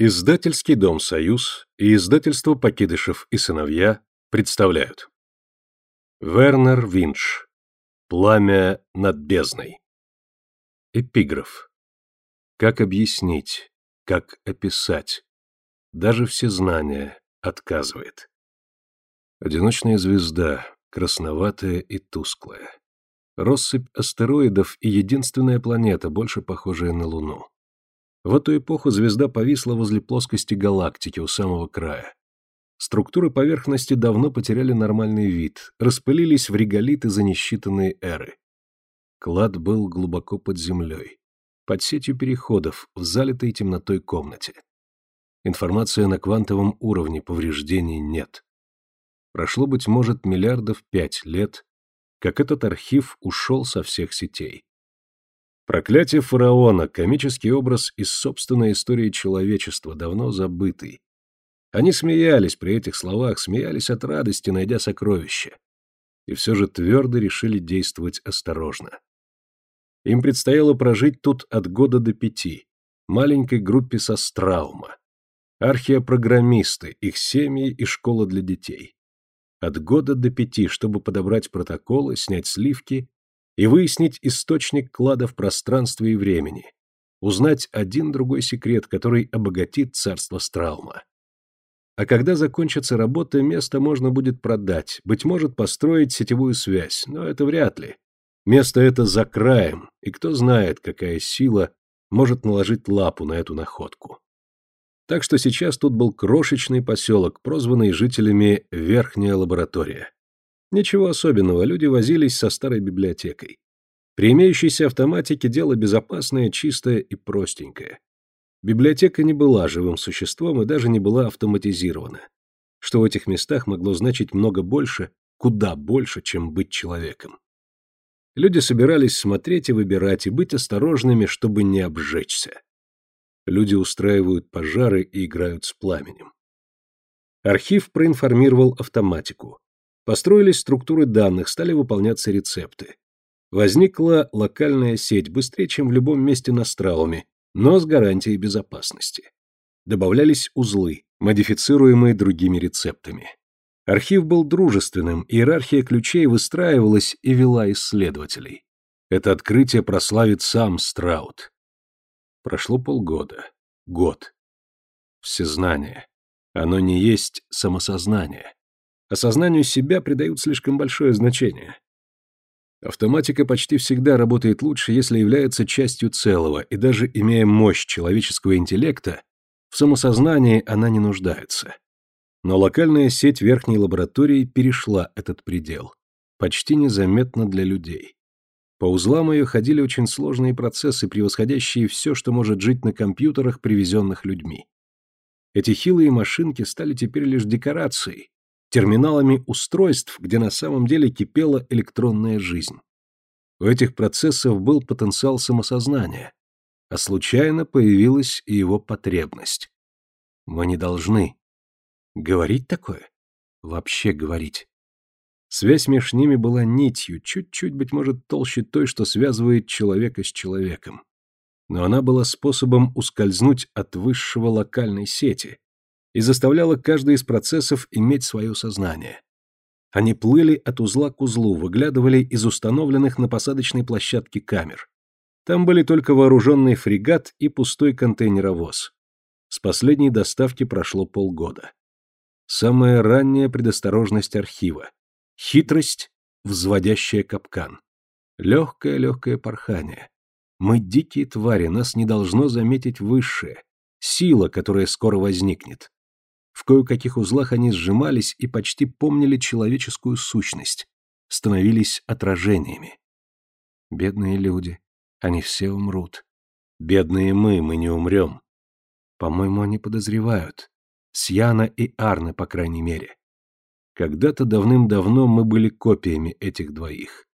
Издательский дом «Союз» и издательство «Покидышев и сыновья» представляют. Вернер Винч. Пламя над бездной. Эпиграф. Как объяснить, как описать? Даже все знания отказывает. Одиночная звезда, красноватая и тусклая. Россыпь астероидов и единственная планета, больше похожая на Луну. В эту эпоху звезда повисла возле плоскости галактики у самого края. Структуры поверхности давно потеряли нормальный вид, распылились в реголиты за несчитанные эры. Клад был глубоко под землей, под сетью переходов, в залитой темнотой комнате. Информация на квантовом уровне, повреждений нет. Прошло, быть может, миллиардов пять лет, как этот архив ушел со всех сетей. Проклятие фараона, комический образ из собственной истории человечества, давно забытый. Они смеялись при этих словах, смеялись от радости, найдя сокровище. И все же твердо решили действовать осторожно. Им предстояло прожить тут от года до пяти, маленькой группе со Страума. Археопрограммисты, их семьи и школа для детей. От года до пяти, чтобы подобрать протоколы, снять сливки и выяснить источник клада в пространстве и времени, узнать один другой секрет, который обогатит царство Страума. А когда закончится работа, место можно будет продать, быть может, построить сетевую связь, но это вряд ли. Место это за краем, и кто знает, какая сила может наложить лапу на эту находку. Так что сейчас тут был крошечный поселок, прозванный жителями Верхняя лаборатория. Ничего особенного, люди возились со старой библиотекой. При имеющейся автоматике дело безопасное, чистое и простенькое. Библиотека не была живым существом и даже не была автоматизирована. Что в этих местах могло значить много больше, куда больше, чем быть человеком. Люди собирались смотреть и выбирать, и быть осторожными, чтобы не обжечься. Люди устраивают пожары и играют с пламенем. Архив проинформировал автоматику. Построились структуры данных, стали выполняться рецепты. Возникла локальная сеть, быстрее, чем в любом месте на Страуме, но с гарантией безопасности. Добавлялись узлы, модифицируемые другими рецептами. Архив был дружественным, иерархия ключей выстраивалась и вела исследователей. Это открытие прославит сам Страут. Прошло полгода. Год. Всезнание. Оно не есть самосознание. Осознанию себя придают слишком большое значение. Автоматика почти всегда работает лучше, если является частью целого, и даже имея мощь человеческого интеллекта, в самосознании она не нуждается. Но локальная сеть верхней лаборатории перешла этот предел. Почти незаметно для людей. По узлам ее ходили очень сложные процессы, превосходящие все, что может жить на компьютерах, привезенных людьми. Эти хилые машинки стали теперь лишь декорацией, терминалами устройств, где на самом деле кипела электронная жизнь. У этих процессов был потенциал самосознания, а случайно появилась и его потребность. Мы не должны говорить такое, вообще говорить. Связь между ними была нитью, чуть-чуть, быть может, толще той, что связывает человека с человеком. Но она была способом ускользнуть от высшего локальной сети, и заставляла каждый из процессов иметь свое сознание. Они плыли от узла к узлу, выглядывали из установленных на посадочной площадке камер. Там были только вооруженный фрегат и пустой контейнеровоз. С последней доставки прошло полгода. Самая ранняя предосторожность архива. Хитрость, взводящая капкан. Легкое-легкое порхание. Мы дикие твари, нас не должно заметить высшее. Сила, которая скоро возникнет. В кое-каких узлах они сжимались и почти помнили человеческую сущность, становились отражениями. Бедные люди, они все умрут. Бедные мы, мы не умрем. По-моему, они подозревают. Сьяна и Арны, по крайней мере. Когда-то давным-давно мы были копиями этих двоих.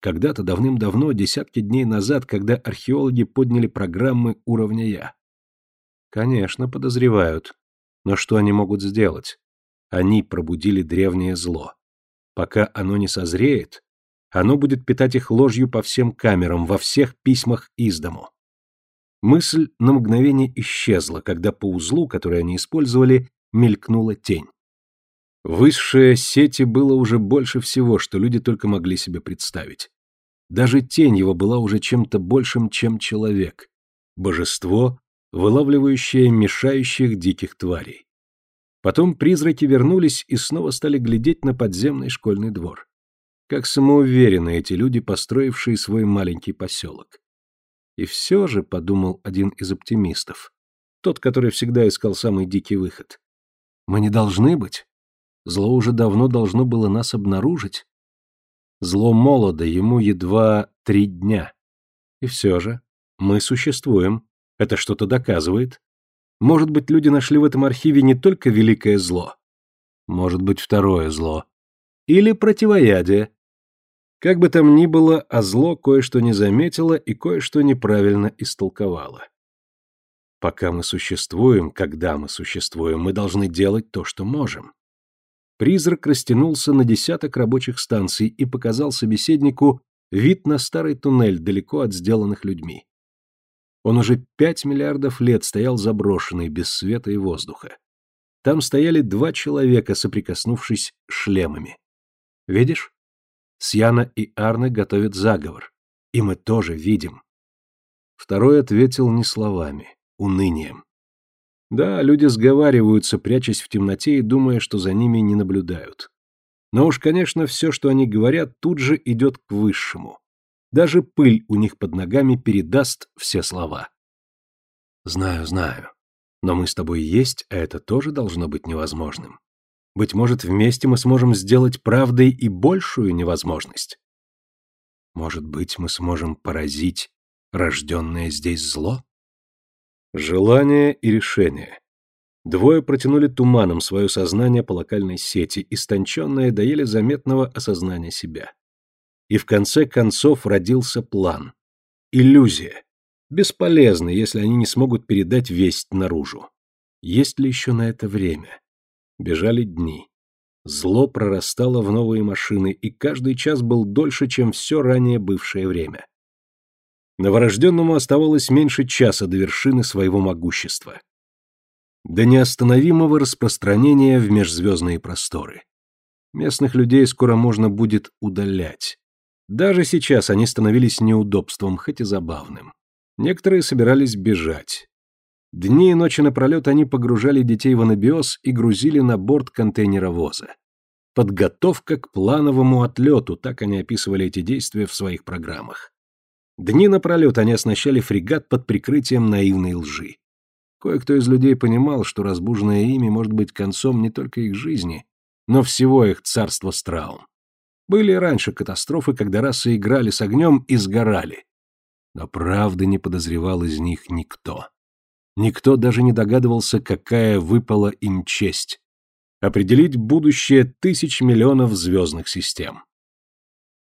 Когда-то давным-давно, десятки дней назад, когда археологи подняли программы уровня «Я». Конечно, подозревают. Но что они могут сделать? Они пробудили древнее зло. Пока оно не созреет, оно будет питать их ложью по всем камерам, во всех письмах из дому. Мысль на мгновение исчезла, когда по узлу, который они использовали, мелькнула тень. Высшее сети было уже больше всего, что люди только могли себе представить. Даже тень его была уже чем-то большим, чем человек. Божество, вылавливающее мешающих диких тварей. Потом призраки вернулись и снова стали глядеть на подземный школьный двор. Как самоуверены эти люди, построившие свой маленький поселок. И все же, подумал один из оптимистов, тот, который всегда искал самый дикий выход, мы не должны быть. Зло уже давно должно было нас обнаружить. Зло молодо, ему едва три дня. И все же мы существуем. Это что-то доказывает. Может быть, люди нашли в этом архиве не только великое зло. Может быть, второе зло. Или противоядие. Как бы там ни было, а зло кое-что не заметило и кое-что неправильно истолковало. Пока мы существуем, когда мы существуем, мы должны делать то, что можем. Призрак растянулся на десяток рабочих станций и показал собеседнику вид на старый туннель далеко от сделанных людьми. Он уже пять миллиардов лет стоял заброшенный, без света и воздуха. Там стояли два человека, соприкоснувшись шлемами. Видишь? Сьяна и Арне готовят заговор. И мы тоже видим. Второй ответил не словами, унынием. Да, люди сговариваются, прячась в темноте и думая, что за ними не наблюдают. Но уж, конечно, все, что они говорят, тут же идет к высшему. Даже пыль у них под ногами передаст все слова. Знаю, знаю. Но мы с тобой есть, а это тоже должно быть невозможным. Быть может, вместе мы сможем сделать правдой и большую невозможность. Может быть, мы сможем поразить рожденное здесь зло? Желание и решение. Двое протянули туманом свое сознание по локальной сети, истонченное до еле заметного осознания себя. И в конце концов родился план. Иллюзия. Бесполезно, если они не смогут передать весть наружу. Есть ли еще на это время? Бежали дни. Зло прорастало в новые машины, и каждый час был дольше, чем все ранее бывшее время. Новорожденному оставалось меньше часа до вершины своего могущества. До неостановимого распространения в межзвездные просторы. Местных людей скоро можно будет удалять. Даже сейчас они становились неудобством, хоть и забавным. Некоторые собирались бежать. Дни и ночи напролет они погружали детей в анабиоз и грузили на борт контейнеровоза. Подготовка к плановому отлету, так они описывали эти действия в своих программах. Дни напролет они оснащали фрегат под прикрытием наивной лжи. Кое-кто из людей понимал, что разбуженное ими может быть концом не только их жизни, но всего их царства Страум. Были раньше катастрофы, когда расы играли с огнем и сгорали. Но правды не подозревал из них никто. Никто даже не догадывался, какая выпала им честь. Определить будущее тысяч миллионов звездных систем.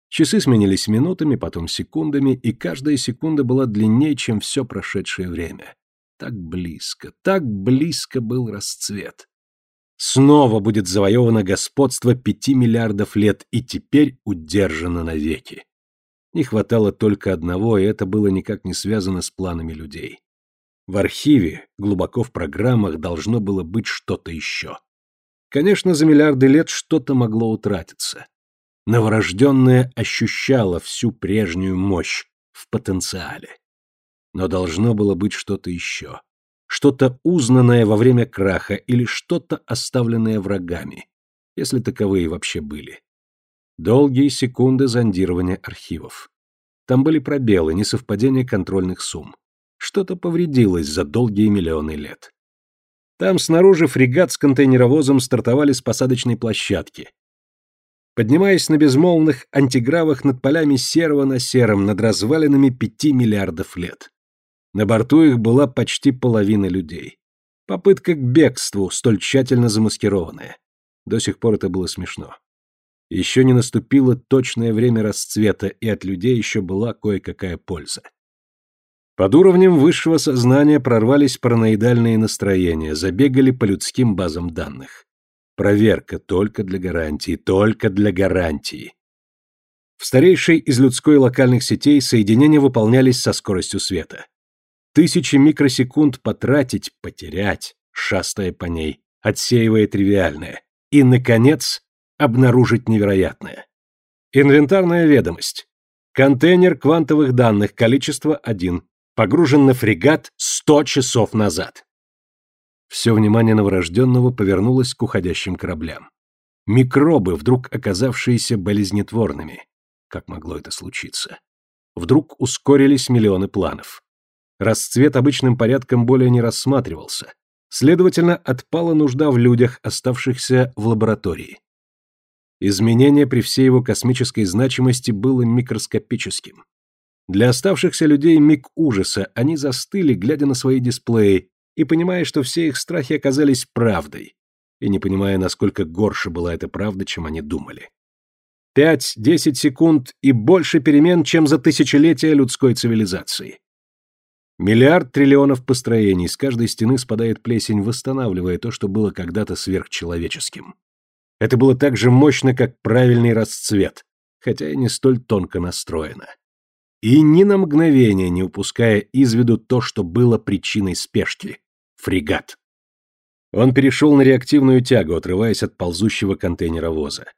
Часы сменились минутами, потом секундами, и каждая секунда была длиннее, чем все прошедшее время. Так близко, так близко был расцвет. Снова будет завоевано господство пяти миллиардов лет и теперь удержано навеки. Не хватало только одного, и это было никак не связано с планами людей. В архиве, глубоко в программах, должно было быть что-то еще. Конечно, за миллиарды лет что-то могло утратиться. Новорожденное ощущало всю прежнюю мощь в потенциале. Но должно было быть что-то еще. Что-то узнанное во время краха или что-то оставленное врагами, если таковые вообще были. Долгие секунды зондирования архивов. Там были пробелы, несовпадения контрольных сумм. Что-то повредилось за долгие миллионы лет. Там снаружи фрегат с контейнеровозом стартовали с посадочной площадки, поднимаясь на безмолвных антигравах над полями серого на сером, над развалинами пяти миллиардов лет. На борту их была почти половина людей. Попытка к бегству, столь тщательно замаскированная. До сих пор это было смешно. Еще не наступило точное время расцвета, и от людей еще была кое-какая польза. Под уровнем высшего сознания прорвались параноидальные настроения, забегали по людским базам данных. Проверка только для гарантии, только для гарантии. В старейшей из людской локальных сетей соединения выполнялись со скоростью света. Тысячи микросекунд потратить, потерять, шастая по ней, отсеивая тривиальное. И, наконец, обнаружить невероятное. Инвентарная ведомость. Контейнер квантовых данных, количество 1. Погружен на фрегат 100 часов назад. Все внимание новорожденного повернулось к уходящим кораблям. Микробы, вдруг оказавшиеся болезнетворными. Как могло это случиться? Вдруг ускорились миллионы планов. Расцвет обычным порядком более не рассматривался. Следовательно, отпала нужда в людях, оставшихся в лаборатории. Изменение при всей его космической значимости было микроскопическим. Для оставшихся людей миг ужаса, они застыли, глядя на свои дисплеи, и понимая, что все их страхи оказались правдой, и не понимая, насколько горше была эта правда, чем они думали. Пять-десять секунд и больше перемен, чем за тысячелетия людской цивилизации. Миллиард триллионов построений, с каждой стены спадает плесень, восстанавливая то, что было когда-то сверхчеловеческим. Это было так же мощно, как правильный расцвет, хотя и не столь тонко настроено. И ни на мгновение не упуская из виду то, что было причиной спешки — фрегат. Он перешел на реактивную тягу, отрываясь от ползущего контейнера воза.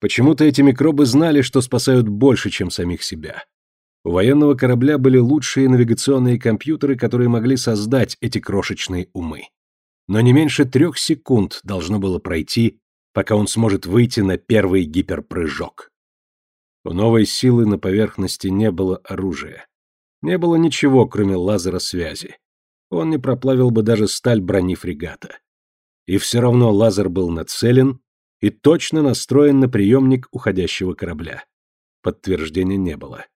Почему-то эти микробы знали, что спасают больше, чем самих себя. У военного корабля были лучшие навигационные компьютеры, которые могли создать эти крошечные умы. Но не меньше трех секунд должно было пройти, пока он сможет выйти на первый гиперпрыжок. У новой силы на поверхности не было оружия. Не было ничего, кроме лазера связи. Он не проплавил бы даже сталь брони фрегата. И все равно лазер был нацелен и точно настроен на приемник уходящего корабля. Подтверждения не было.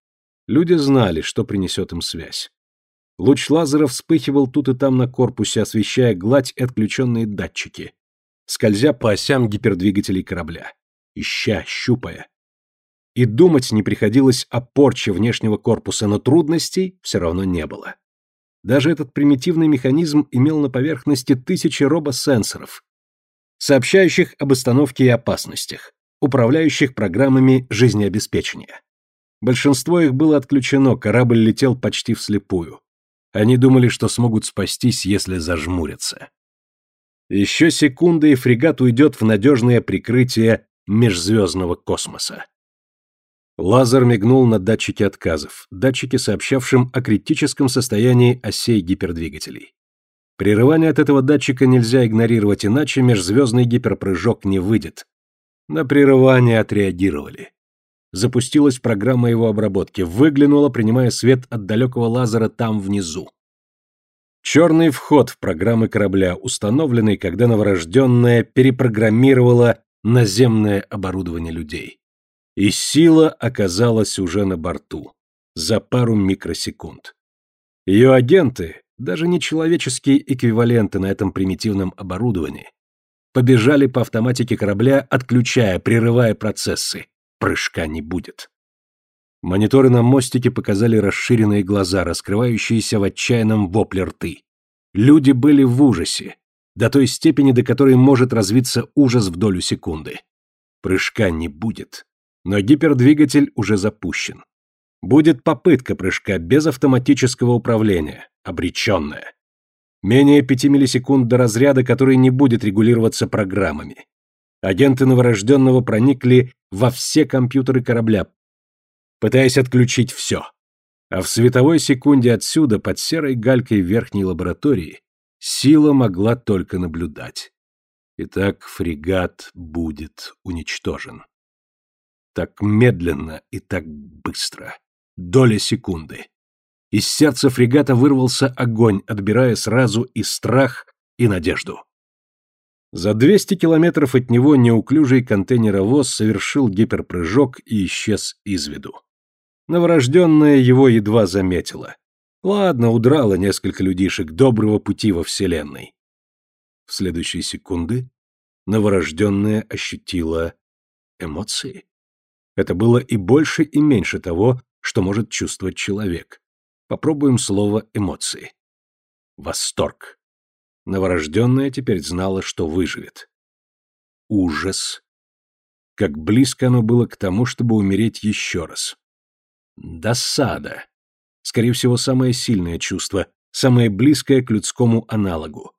Люди знали, что принесет им связь. Луч лазера вспыхивал тут и там на корпусе, освещая гладь и отключенные датчики, скользя по осям гипердвигателей корабля, ища, щупая. И думать не приходилось о порче внешнего корпуса, но трудностей все равно не было. Даже этот примитивный механизм имел на поверхности тысячи робосенсоров, сообщающих об остановке и опасностях, управляющих программами жизнеобеспечения. Большинство их было отключено, корабль летел почти вслепую. Они думали, что смогут спастись, если зажмурятся. Еще секунда, и фрегат уйдет в надежное прикрытие межзвездного космоса. Лазер мигнул на датчике отказов, датчики, сообщавшим о критическом состоянии осей гипердвигателей. Прерывание от этого датчика нельзя игнорировать, иначе межзвездный гиперпрыжок не выйдет. На прерывание отреагировали запустилась программа его обработки, выглянула, принимая свет от далекого лазера там внизу. Черный вход в программы корабля, установленный, когда новорожденная перепрограммировала наземное оборудование людей. И сила оказалась уже на борту. За пару микросекунд. Ее агенты, даже не человеческие эквиваленты на этом примитивном оборудовании, побежали по автоматике корабля, отключая, прерывая процессы, Прыжка не будет. Мониторы на мостике показали расширенные глаза, раскрывающиеся в отчаянном вопле рты. Люди были в ужасе, до той степени, до которой может развиться ужас в долю секунды. Прыжка не будет, но гипердвигатель уже запущен. Будет попытка прыжка без автоматического управления, обреченная. Менее пяти миллисекунд до разряда, который не будет регулироваться программами. Агенты новорожденного проникли во все компьютеры корабля, пытаясь отключить все. А в световой секунде отсюда, под серой галькой верхней лаборатории, сила могла только наблюдать. Итак, фрегат будет уничтожен. Так медленно и так быстро. Доля секунды. Из сердца фрегата вырвался огонь, отбирая сразу и страх, и надежду. За 200 километров от него неуклюжий контейнеровоз совершил гиперпрыжок и исчез из виду. Новорожденная его едва заметила. Ладно, удрало несколько людишек доброго пути во Вселенной. В следующие секунды новорожденная ощутила эмоции. Это было и больше, и меньше того, что может чувствовать человек. Попробуем слово «эмоции». Восторг. Новорожденная теперь знала, что выживет. Ужас. Как близко оно было к тому, чтобы умереть еще раз. Досада. Скорее всего, самое сильное чувство, самое близкое к людскому аналогу.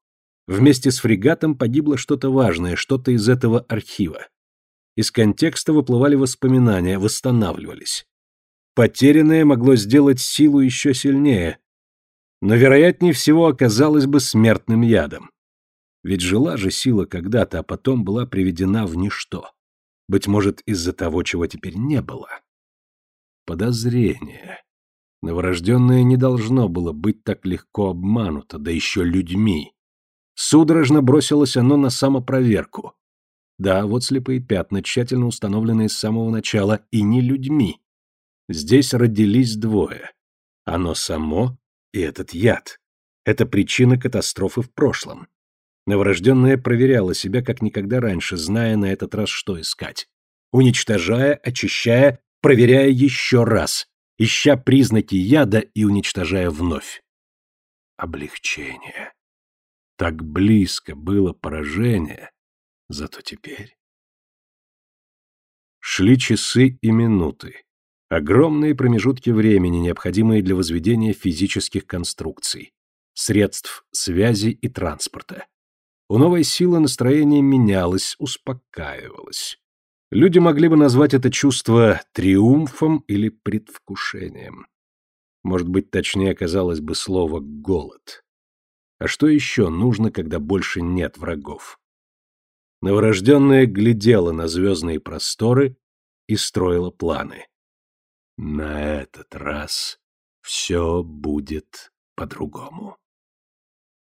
Вместе с фрегатом погибло что-то важное, что-то из этого архива. Из контекста выплывали воспоминания, восстанавливались. Потерянное могло сделать силу еще сильнее, но вероятнее всего оказалось бы смертным ядом. Ведь жила же сила когда-то, а потом была приведена в ничто. Быть может, из-за того, чего теперь не было. Подозрение. Новорожденное не должно было быть так легко обмануто, да еще людьми. Судорожно бросилось оно на самопроверку. Да, вот слепые пятна, тщательно установленные с самого начала, и не людьми. Здесь родились двое. Оно само и этот яд. Это причина катастрофы в прошлом. Новорожденная проверяла себя как никогда раньше, зная на этот раз, что искать. Уничтожая, очищая, проверяя еще раз, ища признаки яда и уничтожая вновь. Облегчение. Так близко было поражение, зато теперь... Шли часы и минуты. Огромные промежутки времени, необходимые для возведения физических конструкций, средств связи и транспорта. У новой силы настроение менялось, успокаивалось. Люди могли бы назвать это чувство триумфом или предвкушением. Может быть, точнее оказалось бы слово «голод». А что еще нужно, когда больше нет врагов? Новорожденная глядела на звездные просторы и строила планы. На этот раз все будет по-другому.